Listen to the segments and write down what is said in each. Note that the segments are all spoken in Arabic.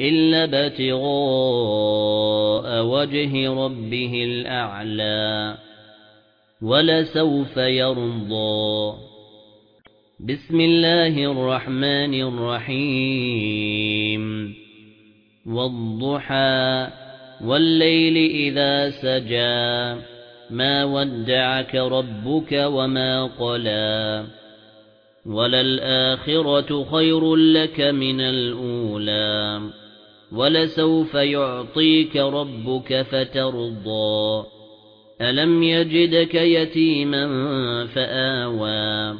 إلا ابتغاء وجه ربه الأعلى ولسوف يرضى. بسم الله الرحمن الرحيم. والضحى والليل إذا سجى. ما ودعك ربك وما قلى. وللآخرة خير لك من الأولى. ولسوف يعطيك ربك فترضى. ألم يجدك يتيما فآوى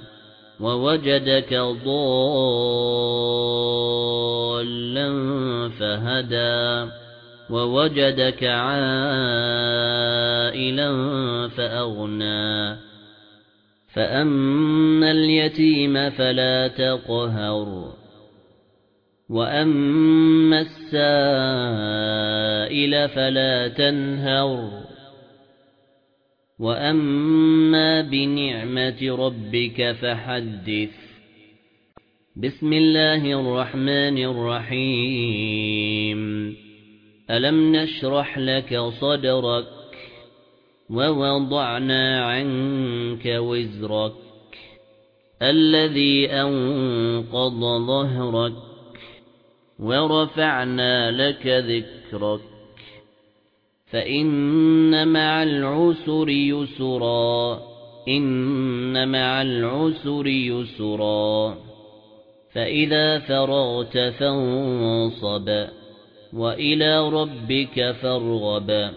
ووجدك ضالا فهدى ووجدك عائلا فأغنى. فأما اليتيم فلا تقهر. وَأَمَّا السَّائِلَ فَلَا تَنْهَرْ وَأَمَّا بِنِعْمَةِ رَبِّكَ فَحَدِّثْ بِسْمِ اللَّهِ الرَّحْمَنِ الرَّحِيمِ أَلَمْ نَشْرَحْ لَكَ صَدْرَكَ وَوَضَعْنَا عَنكَ وِزْرَكَ الَّذِي أَنقَضَ ظَهْرَكَ ورفعنا لك ذكرك فإن مع العسر يسرا إن مع العسر يسرا فإذا فرغت فانصب وإلى ربك فارغب.